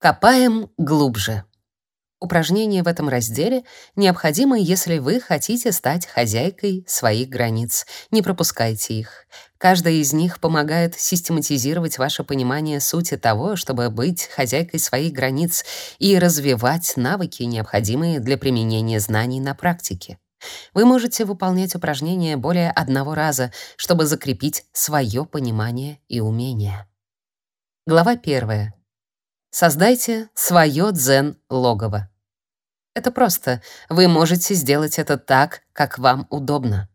Копаем глубже. Упражнения в этом разделе необходимы, если вы хотите стать хозяйкой своих границ. Не пропускайте их. Каждая из них помогает систематизировать ваше понимание сути того, чтобы быть хозяйкой своих границ и развивать навыки, необходимые для применения знаний на практике. Вы можете выполнять упражнения более одного раза, чтобы закрепить свое понимание и умение. Глава первая. Создайте свое дзен-логово. Это просто. Вы можете сделать это так, как вам удобно.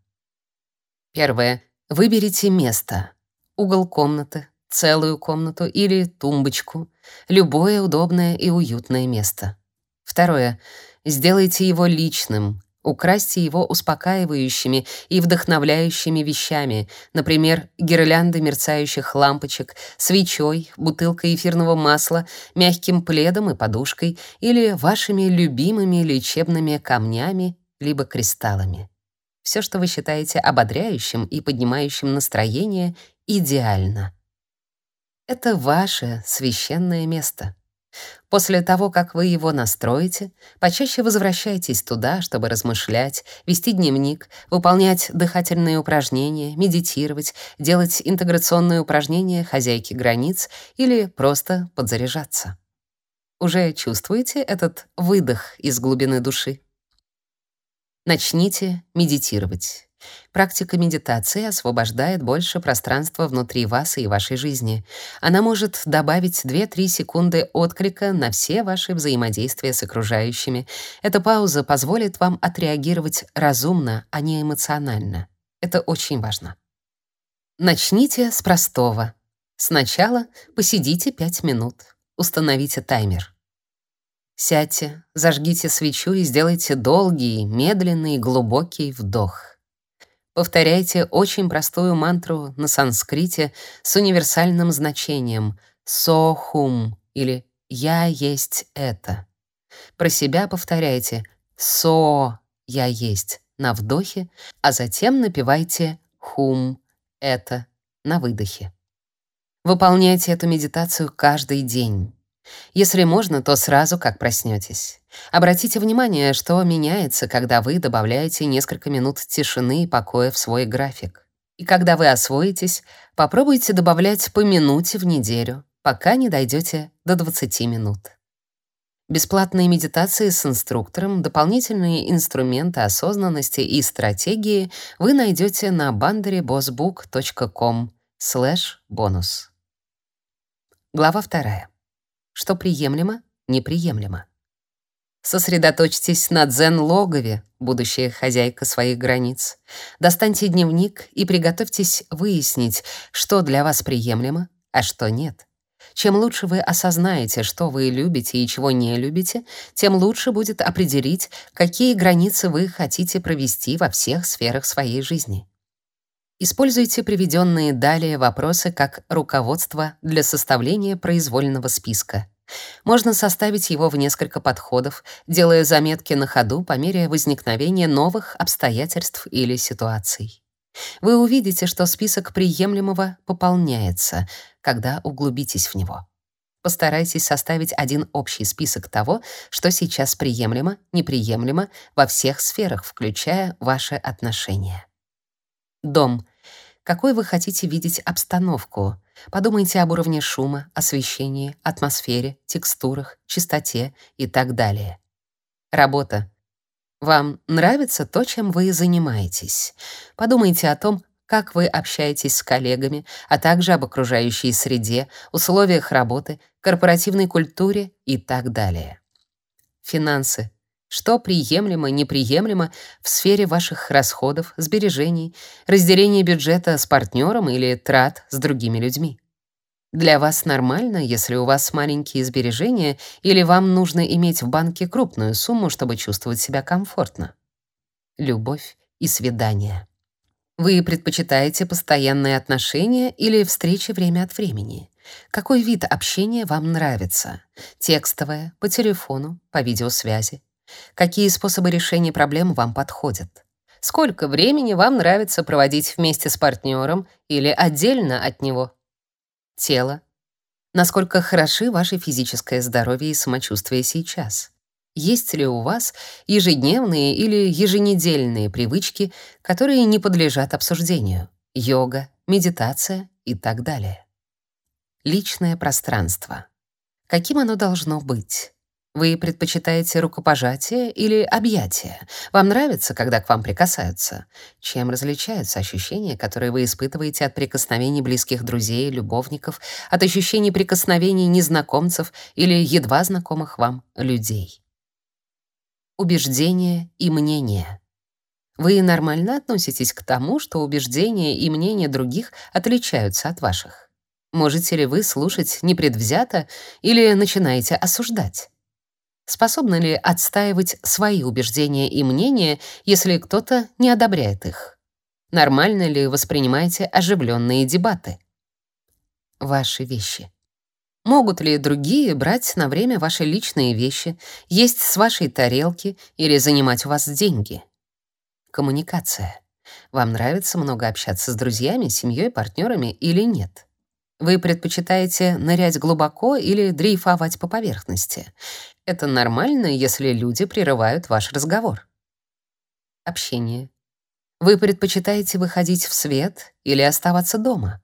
Первое. Выберите место. Угол комнаты, целую комнату или тумбочку. Любое удобное и уютное место. Второе. Сделайте его личным, Украсьте его успокаивающими и вдохновляющими вещами, например, гирлянды мерцающих лампочек, свечой, бутылкой эфирного масла, мягким пледом и подушкой или вашими любимыми лечебными камнями либо кристаллами. Все, что вы считаете ободряющим и поднимающим настроение, идеально. Это ваше священное место. После того, как вы его настроите, почаще возвращайтесь туда, чтобы размышлять, вести дневник, выполнять дыхательные упражнения, медитировать, делать интеграционные упражнения хозяйки границ или просто подзаряжаться. Уже чувствуете этот выдох из глубины души? Начните медитировать. Практика медитации освобождает больше пространства внутри вас и вашей жизни. Она может добавить 2-3 секунды отклика на все ваши взаимодействия с окружающими. Эта пауза позволит вам отреагировать разумно, а не эмоционально. Это очень важно. Начните с простого. Сначала посидите 5 минут. Установите таймер. Сядьте, зажгите свечу и сделайте долгий, медленный, глубокий вдох. Повторяйте очень простую мантру на санскрите с универсальным значением «сохум» или «я есть это». Про себя повторяйте «со» «я есть» на вдохе, а затем напевайте «хум» «это» на выдохе. Выполняйте эту медитацию каждый день. Если можно, то сразу, как проснетесь. Обратите внимание, что меняется, когда вы добавляете несколько минут тишины и покоя в свой график. И когда вы освоитесь, попробуйте добавлять по минуте в неделю, пока не дойдете до 20 минут. Бесплатные медитации с инструктором, дополнительные инструменты осознанности и стратегии вы найдете на banderybossbook.com бонус. Глава вторая что приемлемо, неприемлемо. Сосредоточьтесь на дзен-логове, будущая хозяйка своих границ. Достаньте дневник и приготовьтесь выяснить, что для вас приемлемо, а что нет. Чем лучше вы осознаете, что вы любите и чего не любите, тем лучше будет определить, какие границы вы хотите провести во всех сферах своей жизни. Используйте приведенные далее вопросы как руководство для составления произвольного списка. Можно составить его в несколько подходов, делая заметки на ходу по мере возникновения новых обстоятельств или ситуаций. Вы увидите, что список приемлемого пополняется, когда углубитесь в него. Постарайтесь составить один общий список того, что сейчас приемлемо, неприемлемо во всех сферах, включая ваши отношения. Дом какой вы хотите видеть обстановку. Подумайте об уровне шума, освещении, атмосфере, текстурах, чистоте и так далее. Работа. Вам нравится то, чем вы занимаетесь? Подумайте о том, как вы общаетесь с коллегами, а также об окружающей среде, условиях работы, корпоративной культуре и так далее. Финансы что приемлемо, неприемлемо в сфере ваших расходов, сбережений, разделения бюджета с партнером или трат с другими людьми. Для вас нормально, если у вас маленькие сбережения или вам нужно иметь в банке крупную сумму, чтобы чувствовать себя комфортно. Любовь и свидания. Вы предпочитаете постоянные отношения или встречи время от времени? Какой вид общения вам нравится? Текстовое, по телефону, по видеосвязи? Какие способы решения проблем вам подходят? Сколько времени вам нравится проводить вместе с партнером или отдельно от него? Тело. Насколько хороши ваше физическое здоровье и самочувствие сейчас? Есть ли у вас ежедневные или еженедельные привычки, которые не подлежат обсуждению? Йога, медитация и так далее. Личное пространство. Каким оно должно быть? Вы предпочитаете рукопожатие или объятие? Вам нравится, когда к вам прикасаются? Чем различаются ощущения, которые вы испытываете от прикосновений близких друзей, любовников, от ощущений прикосновений незнакомцев или едва знакомых вам людей? Убеждения и мнения. Вы нормально относитесь к тому, что убеждения и мнения других отличаются от ваших? Можете ли вы слушать непредвзято или начинаете осуждать? Способны ли отстаивать свои убеждения и мнения, если кто-то не одобряет их? Нормально ли воспринимаете оживленные дебаты? Ваши вещи. Могут ли другие брать на время ваши личные вещи, есть с вашей тарелки или занимать у вас деньги? Коммуникация. Вам нравится много общаться с друзьями, семьей, партнерами или нет? Вы предпочитаете нырять глубоко или дрейфовать по поверхности? Это нормально, если люди прерывают ваш разговор. Общение. Вы предпочитаете выходить в свет или оставаться дома?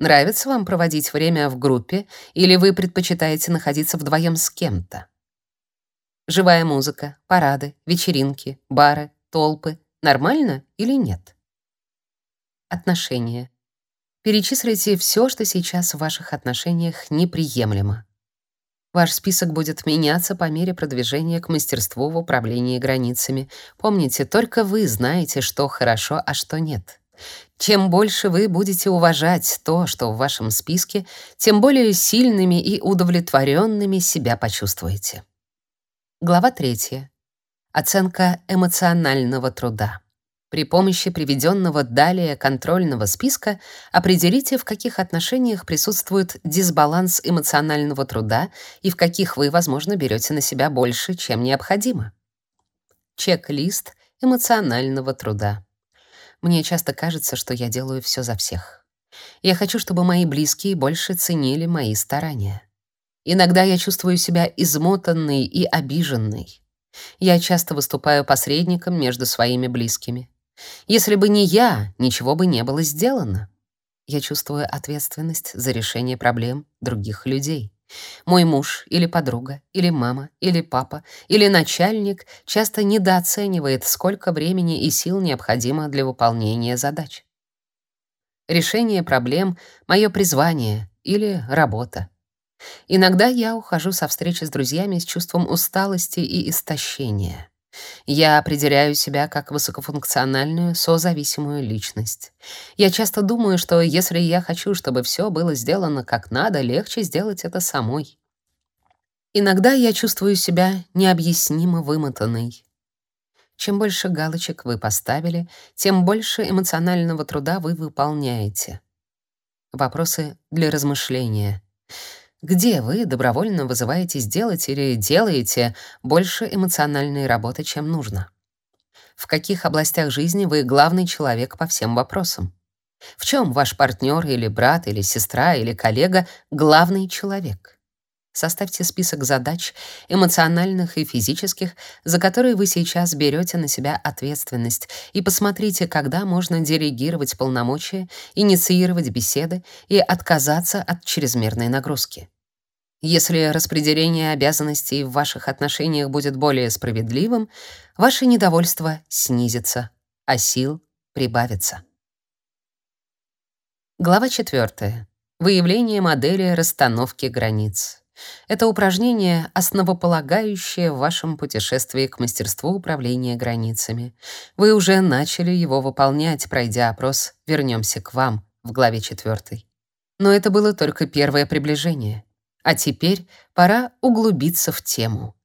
Нравится вам проводить время в группе или вы предпочитаете находиться вдвоем с кем-то? Живая музыка, парады, вечеринки, бары, толпы — нормально или нет? Отношения. Перечислите все, что сейчас в ваших отношениях неприемлемо. Ваш список будет меняться по мере продвижения к мастерству в управлении границами. Помните, только вы знаете, что хорошо, а что нет. Чем больше вы будете уважать то, что в вашем списке, тем более сильными и удовлетворенными себя почувствуете. Глава 3. Оценка эмоционального труда. При помощи приведенного далее контрольного списка определите, в каких отношениях присутствует дисбаланс эмоционального труда и в каких вы, возможно, берете на себя больше, чем необходимо. Чек-лист эмоционального труда. Мне часто кажется, что я делаю все за всех. Я хочу, чтобы мои близкие больше ценили мои старания. Иногда я чувствую себя измотанной и обиженной. Я часто выступаю посредником между своими близкими. Если бы не я, ничего бы не было сделано. Я чувствую ответственность за решение проблем других людей. Мой муж или подруга, или мама, или папа, или начальник часто недооценивает, сколько времени и сил необходимо для выполнения задач. Решение проблем — мое призвание или работа. Иногда я ухожу со встречи с друзьями с чувством усталости и истощения. Я определяю себя как высокофункциональную, созависимую личность. Я часто думаю, что если я хочу, чтобы все было сделано как надо, легче сделать это самой. Иногда я чувствую себя необъяснимо вымотанной. Чем больше галочек вы поставили, тем больше эмоционального труда вы выполняете. Вопросы для размышления. Где вы добровольно вызываетесь делать или делаете больше эмоциональной работы, чем нужно? В каких областях жизни вы главный человек по всем вопросам? В чем ваш партнер или брат или сестра или коллега главный человек? Составьте список задач, эмоциональных и физических, за которые вы сейчас берете на себя ответственность, и посмотрите, когда можно делегировать полномочия, инициировать беседы и отказаться от чрезмерной нагрузки. Если распределение обязанностей в ваших отношениях будет более справедливым, ваше недовольство снизится, а сил прибавится. Глава 4. Выявление модели расстановки границ. Это упражнение основополагающее в вашем путешествии к мастерству управления границами. Вы уже начали его выполнять, пройдя опрос «Вернемся к вам» в главе 4. Но это было только первое приближение. А теперь пора углубиться в тему.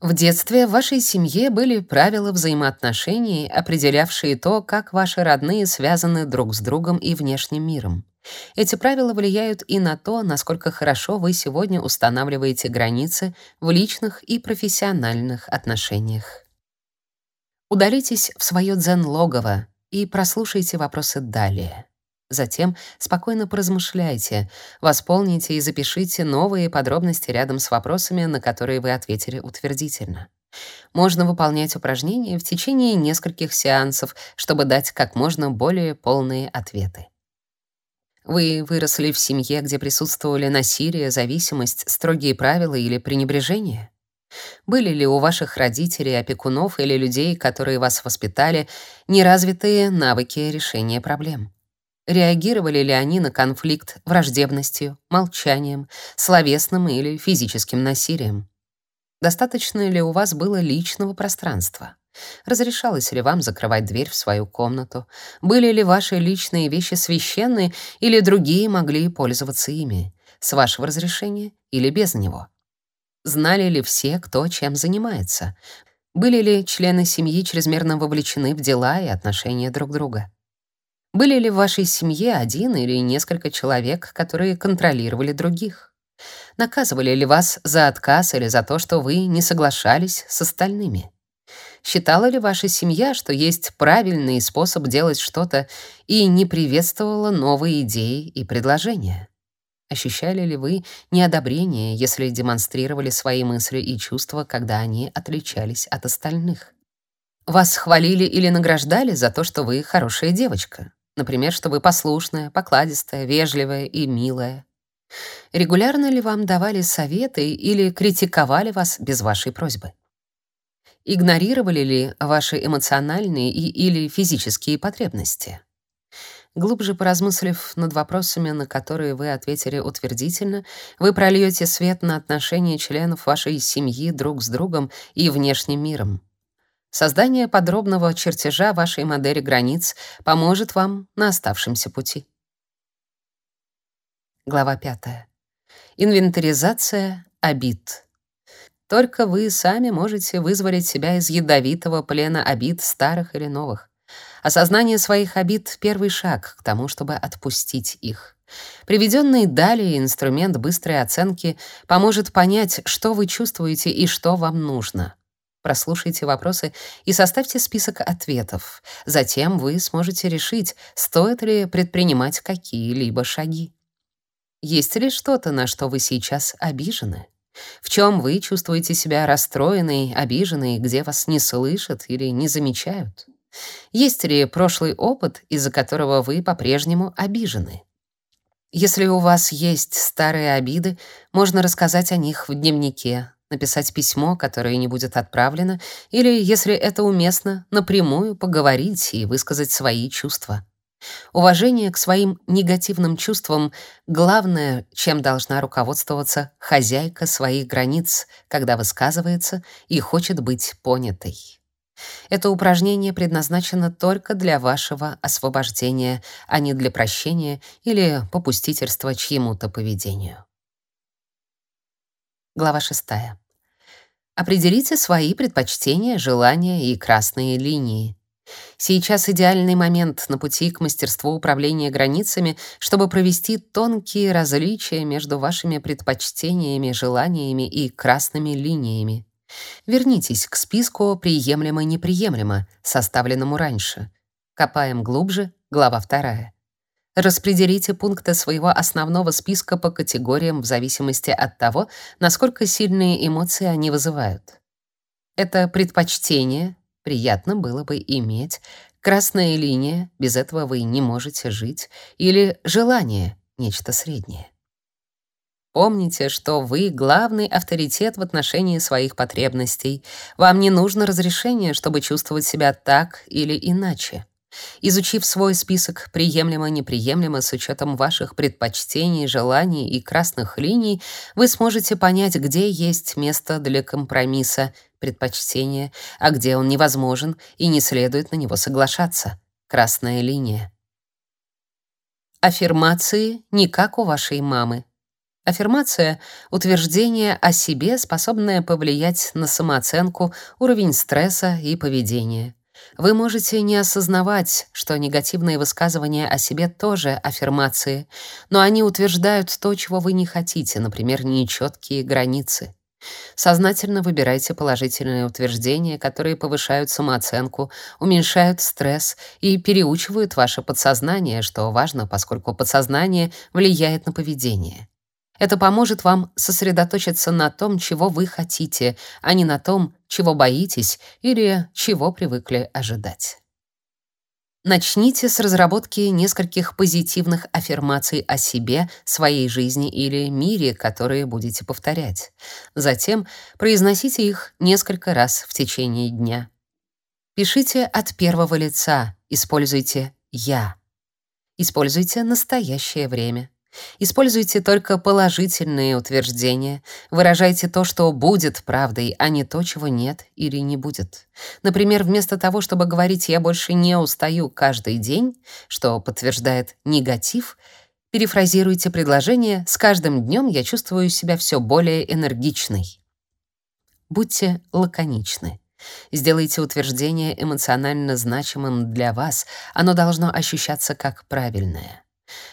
В детстве в вашей семье были правила взаимоотношений, определявшие то, как ваши родные связаны друг с другом и внешним миром. Эти правила влияют и на то, насколько хорошо вы сегодня устанавливаете границы в личных и профессиональных отношениях. Удалитесь в свое дзен-логово и прослушайте вопросы далее. Затем спокойно поразмышляйте, восполните и запишите новые подробности рядом с вопросами, на которые вы ответили утвердительно. Можно выполнять упражнения в течение нескольких сеансов, чтобы дать как можно более полные ответы. Вы выросли в семье, где присутствовали насилие, зависимость, строгие правила или пренебрежение? Были ли у ваших родителей, опекунов или людей, которые вас воспитали, неразвитые навыки решения проблем? Реагировали ли они на конфликт враждебностью, молчанием, словесным или физическим насилием? Достаточно ли у вас было личного пространства? Разрешалось ли вам закрывать дверь в свою комнату? Были ли ваши личные вещи священны или другие могли пользоваться ими? С вашего разрешения или без него? Знали ли все, кто чем занимается? Были ли члены семьи чрезмерно вовлечены в дела и отношения друг друга? Были ли в вашей семье один или несколько человек, которые контролировали других? Наказывали ли вас за отказ или за то, что вы не соглашались с остальными? Считала ли ваша семья, что есть правильный способ делать что-то и не приветствовала новые идеи и предложения? Ощущали ли вы неодобрение, если демонстрировали свои мысли и чувства, когда они отличались от остальных? Вас хвалили или награждали за то, что вы хорошая девочка? Например, что вы послушная, покладистая, вежливая и милая. Регулярно ли вам давали советы или критиковали вас без вашей просьбы? Игнорировали ли ваши эмоциональные и или физические потребности? Глубже поразмыслив над вопросами, на которые вы ответили утвердительно, вы прольете свет на отношения членов вашей семьи друг с другом и внешним миром. Создание подробного чертежа вашей модели границ поможет вам на оставшемся пути. Глава 5. Инвентаризация обид. Только вы сами можете вызволить себя из ядовитого плена обид старых или новых. Осознание своих обид — первый шаг к тому, чтобы отпустить их. Приведенный далее инструмент быстрой оценки поможет понять, что вы чувствуете и что вам нужно. Прослушайте вопросы и составьте список ответов. Затем вы сможете решить, стоит ли предпринимать какие-либо шаги. Есть ли что-то, на что вы сейчас обижены? В чем вы чувствуете себя расстроенной, обиженной, где вас не слышат или не замечают? Есть ли прошлый опыт, из-за которого вы по-прежнему обижены? Если у вас есть старые обиды, можно рассказать о них в дневнике, написать письмо, которое не будет отправлено, или, если это уместно, напрямую поговорить и высказать свои чувства. Уважение к своим негативным чувствам — главное, чем должна руководствоваться хозяйка своих границ, когда высказывается и хочет быть понятой. Это упражнение предназначено только для вашего освобождения, а не для прощения или попустительства чьему-то поведению. Глава 6. Определите свои предпочтения, желания и красные линии. Сейчас идеальный момент на пути к мастерству управления границами, чтобы провести тонкие различия между вашими предпочтениями, желаниями и красными линиями. Вернитесь к списку «приемлемо-неприемлемо», составленному раньше. Копаем глубже, глава 2. Распределите пункты своего основного списка по категориям в зависимости от того, насколько сильные эмоции они вызывают. Это предпочтение, приятно было бы иметь, красная линия, без этого вы не можете жить, или желание, нечто среднее. Помните, что вы главный авторитет в отношении своих потребностей. Вам не нужно разрешение, чтобы чувствовать себя так или иначе. Изучив свой список приемлемо-неприемлемо с учетом ваших предпочтений, желаний и красных линий, вы сможете понять, где есть место для компромисса, предпочтения, а где он невозможен и не следует на него соглашаться. Красная линия. Аффирмации не как у вашей мамы. Аффирмация — утверждение о себе, способное повлиять на самооценку, уровень стресса и поведение. Вы можете не осознавать, что негативные высказывания о себе тоже аффирмации, но они утверждают то, чего вы не хотите, например, нечеткие границы. Сознательно выбирайте положительные утверждения, которые повышают самооценку, уменьшают стресс и переучивают ваше подсознание, что важно, поскольку подсознание влияет на поведение. Это поможет вам сосредоточиться на том, чего вы хотите, а не на том, чего боитесь или чего привыкли ожидать. Начните с разработки нескольких позитивных аффирмаций о себе, своей жизни или мире, которые будете повторять. Затем произносите их несколько раз в течение дня. Пишите от первого лица, используйте «я». Используйте настоящее время. Используйте только положительные утверждения, выражайте то, что будет правдой, а не то, чего нет или не будет. Например, вместо того, чтобы говорить «я больше не устаю каждый день», что подтверждает негатив, перефразируйте предложение «с каждым днем я чувствую себя все более энергичной». Будьте лаконичны. Сделайте утверждение эмоционально значимым для вас, оно должно ощущаться как правильное.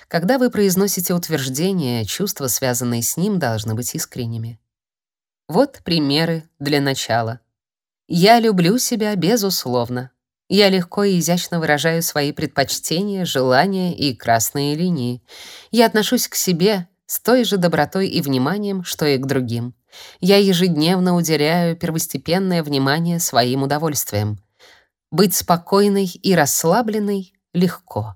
Когда вы произносите утверждение, чувства, связанные с ним, должны быть искренними. Вот примеры для начала. Я люблю себя безусловно. Я легко и изящно выражаю свои предпочтения, желания и красные линии. Я отношусь к себе с той же добротой и вниманием, что и к другим. Я ежедневно уделяю первостепенное внимание своим удовольствиям. Быть спокойной и расслабленной легко.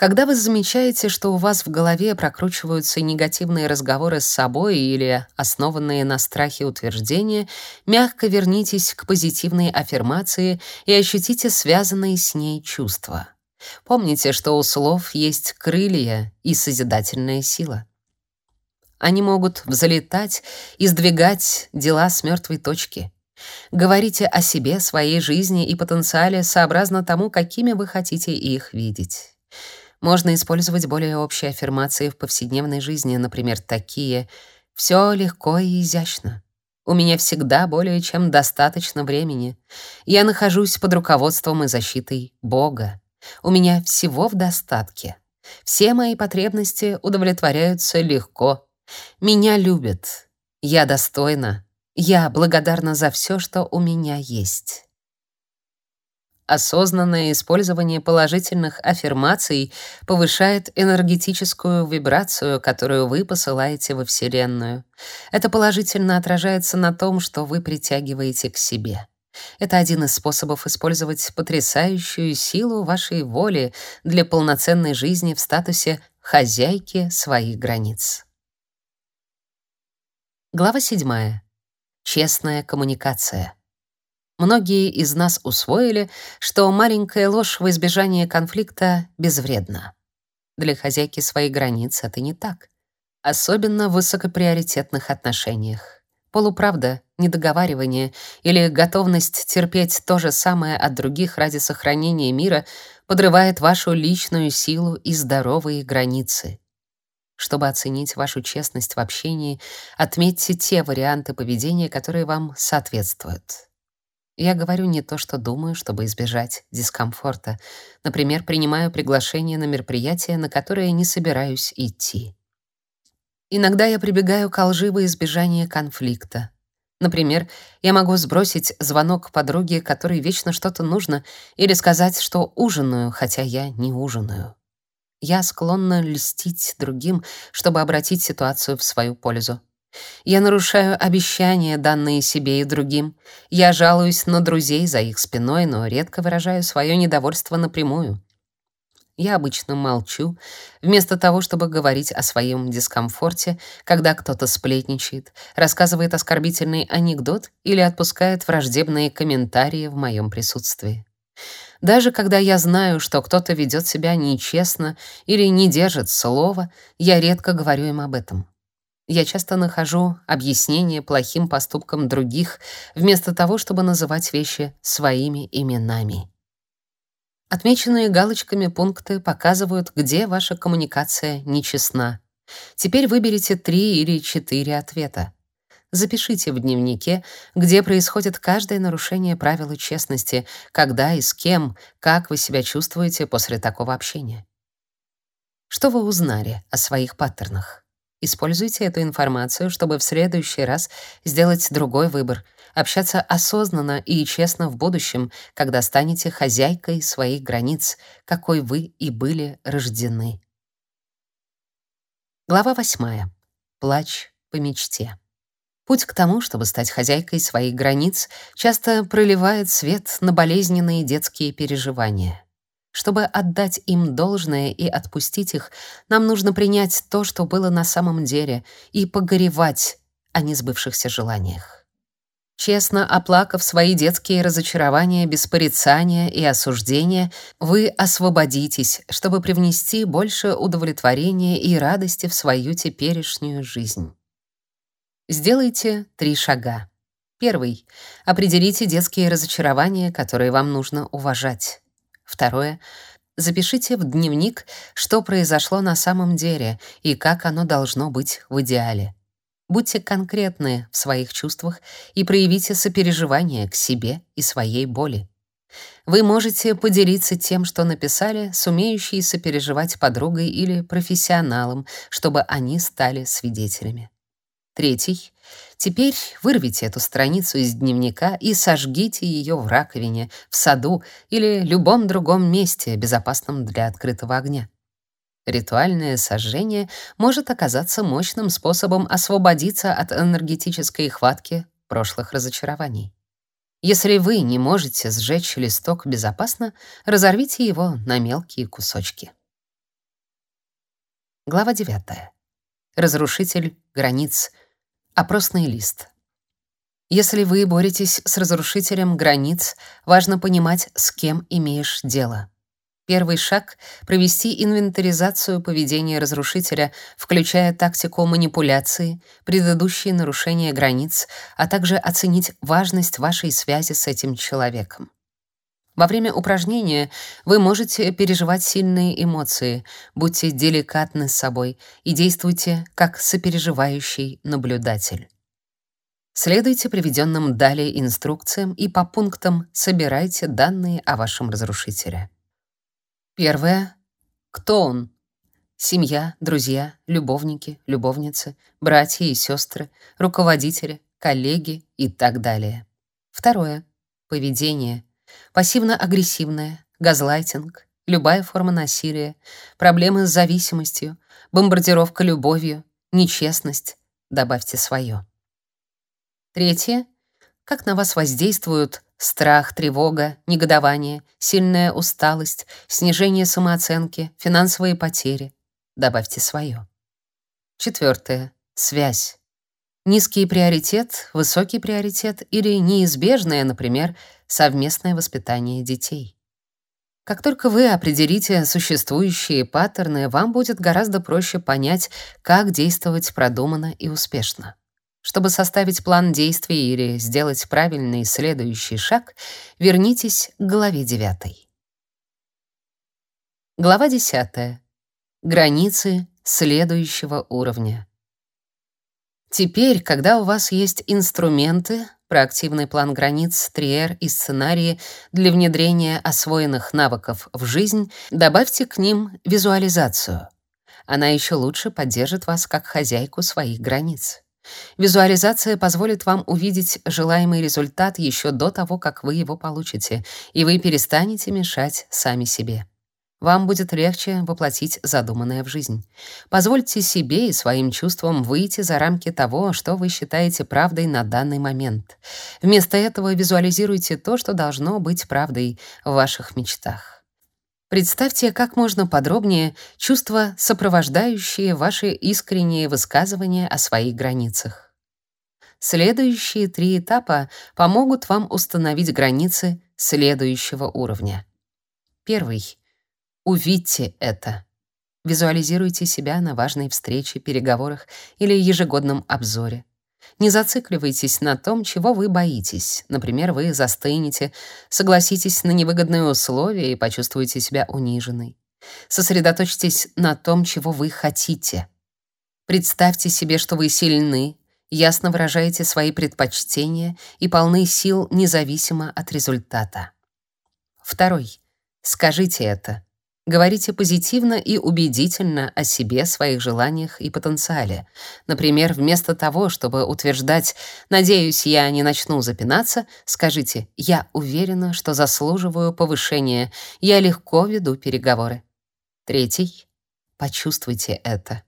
Когда вы замечаете, что у вас в голове прокручиваются негативные разговоры с собой или основанные на страхе утверждения, мягко вернитесь к позитивной аффирмации и ощутите связанные с ней чувства. Помните, что у слов есть крылья и созидательная сила. Они могут взлетать и сдвигать дела с мертвой точки. Говорите о себе, своей жизни и потенциале сообразно тому, какими вы хотите их видеть. Можно использовать более общие аффирмации в повседневной жизни, например, такие «Все легко и изящно». У меня всегда более чем достаточно времени. Я нахожусь под руководством и защитой Бога. У меня всего в достатке. Все мои потребности удовлетворяются легко. Меня любят. Я достойна. Я благодарна за все, что у меня есть. Осознанное использование положительных аффирмаций повышает энергетическую вибрацию, которую вы посылаете во Вселенную. Это положительно отражается на том, что вы притягиваете к себе. Это один из способов использовать потрясающую силу вашей воли для полноценной жизни в статусе хозяйки своих границ. Глава 7. Честная коммуникация. Многие из нас усвоили, что маленькая ложь в избежание конфликта безвредна. Для хозяйки своих границ это не так. Особенно в высокоприоритетных отношениях. Полуправда, недоговаривание или готовность терпеть то же самое от других ради сохранения мира подрывает вашу личную силу и здоровые границы. Чтобы оценить вашу честность в общении, отметьте те варианты поведения, которые вам соответствуют. Я говорю не то, что думаю, чтобы избежать дискомфорта. Например, принимаю приглашение на мероприятие, на которое не собираюсь идти. Иногда я прибегаю к лжи во избежание конфликта. Например, я могу сбросить звонок подруге, которой вечно что-то нужно, или сказать, что ужинаю, хотя я не ужинаю. Я склонна льстить другим, чтобы обратить ситуацию в свою пользу. Я нарушаю обещания, данные себе и другим. Я жалуюсь на друзей за их спиной, но редко выражаю свое недовольство напрямую. Я обычно молчу, вместо того, чтобы говорить о своем дискомфорте, когда кто-то сплетничает, рассказывает оскорбительный анекдот или отпускает враждебные комментарии в моем присутствии. Даже когда я знаю, что кто-то ведет себя нечестно или не держит слова, я редко говорю им об этом. Я часто нахожу объяснение плохим поступкам других, вместо того, чтобы называть вещи своими именами. Отмеченные галочками пункты показывают, где ваша коммуникация нечестна. Теперь выберите три или четыре ответа. Запишите в дневнике, где происходит каждое нарушение правила честности, когда и с кем, как вы себя чувствуете после такого общения. Что вы узнали о своих паттернах? Используйте эту информацию, чтобы в следующий раз сделать другой выбор, общаться осознанно и честно в будущем, когда станете хозяйкой своих границ, какой вы и были рождены. Глава восьмая. Плач по мечте. Путь к тому, чтобы стать хозяйкой своих границ, часто проливает свет на болезненные детские переживания. Чтобы отдать им должное и отпустить их, нам нужно принять то, что было на самом деле, и погоревать о несбывшихся желаниях. Честно оплакав свои детские разочарования без порицания и осуждения, вы освободитесь, чтобы привнести больше удовлетворения и радости в свою теперешнюю жизнь. Сделайте три шага. Первый. Определите детские разочарования, которые вам нужно уважать. Второе. Запишите в дневник, что произошло на самом деле и как оно должно быть в идеале. Будьте конкретны в своих чувствах и проявите сопереживание к себе и своей боли. Вы можете поделиться тем, что написали, с умеющей сопереживать подругой или профессионалом, чтобы они стали свидетелями. Третий. Теперь вырвите эту страницу из дневника и сожгите ее в раковине, в саду или любом другом месте, безопасном для открытого огня. Ритуальное сожжение может оказаться мощным способом освободиться от энергетической хватки прошлых разочарований. Если вы не можете сжечь листок безопасно, разорвите его на мелкие кусочки. Глава 9. Разрушитель границ — Опросный лист. Если вы боретесь с разрушителем границ, важно понимать, с кем имеешь дело. Первый шаг — провести инвентаризацию поведения разрушителя, включая тактику манипуляции, предыдущие нарушения границ, а также оценить важность вашей связи с этим человеком. Во время упражнения вы можете переживать сильные эмоции, будьте деликатны с собой и действуйте как сопереживающий наблюдатель. Следуйте приведенным далее инструкциям и по пунктам собирайте данные о вашем разрушителе. Первое. Кто он? Семья, друзья, любовники, любовницы, братья и сестры, руководители, коллеги и так далее. Второе. Поведение — пассивно-агрессивное, газлайтинг, любая форма насилия, проблемы с зависимостью, бомбардировка любовью, нечестность, добавьте свое. Третье. Как на вас воздействуют страх, тревога, негодование, сильная усталость, снижение самооценки, финансовые потери. Добавьте свое. Четвертое. Связь. Низкий приоритет, высокий приоритет или неизбежное, например, совместное воспитание детей. Как только вы определите существующие паттерны, вам будет гораздо проще понять, как действовать продуманно и успешно. Чтобы составить план действий или сделать правильный следующий шаг, вернитесь к главе 9. Глава 10. Границы следующего уровня. Теперь, когда у вас есть инструменты, проактивный план границ, триер и сценарии для внедрения освоенных навыков в жизнь, добавьте к ним визуализацию. Она еще лучше поддержит вас как хозяйку своих границ. Визуализация позволит вам увидеть желаемый результат еще до того, как вы его получите, и вы перестанете мешать сами себе вам будет легче воплотить задуманное в жизнь. Позвольте себе и своим чувствам выйти за рамки того, что вы считаете правдой на данный момент. Вместо этого визуализируйте то, что должно быть правдой в ваших мечтах. Представьте как можно подробнее чувства, сопровождающие ваши искренние высказывания о своих границах. Следующие три этапа помогут вам установить границы следующего уровня. Первый Увидьте это. Визуализируйте себя на важной встрече, переговорах или ежегодном обзоре. Не зацикливайтесь на том, чего вы боитесь. Например, вы застынете, согласитесь на невыгодные условия и почувствуете себя униженной. Сосредоточьтесь на том, чего вы хотите. Представьте себе, что вы сильны, ясно выражаете свои предпочтения и полны сил независимо от результата. Второй. Скажите это. Говорите позитивно и убедительно о себе, своих желаниях и потенциале. Например, вместо того, чтобы утверждать «надеюсь, я не начну запинаться», скажите «я уверена, что заслуживаю повышения, я легко веду переговоры». Третий. Почувствуйте это.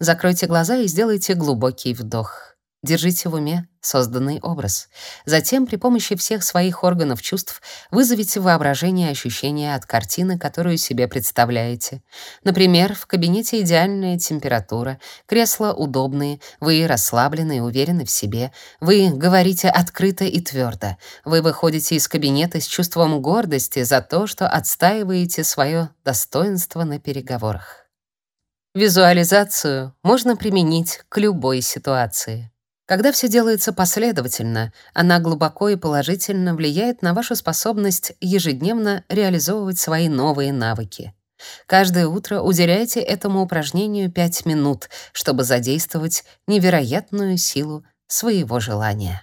Закройте глаза и сделайте глубокий вдох. Держите в уме созданный образ. Затем при помощи всех своих органов чувств вызовите воображение ощущения от картины, которую себе представляете. Например, в кабинете идеальная температура, кресла удобные, вы расслаблены и уверены в себе, вы говорите открыто и твердо. Вы выходите из кабинета с чувством гордости за то, что отстаиваете свое достоинство на переговорах. Визуализацию можно применить к любой ситуации. Когда все делается последовательно, она глубоко и положительно влияет на вашу способность ежедневно реализовывать свои новые навыки. Каждое утро уделяйте этому упражнению 5 минут, чтобы задействовать невероятную силу своего желания.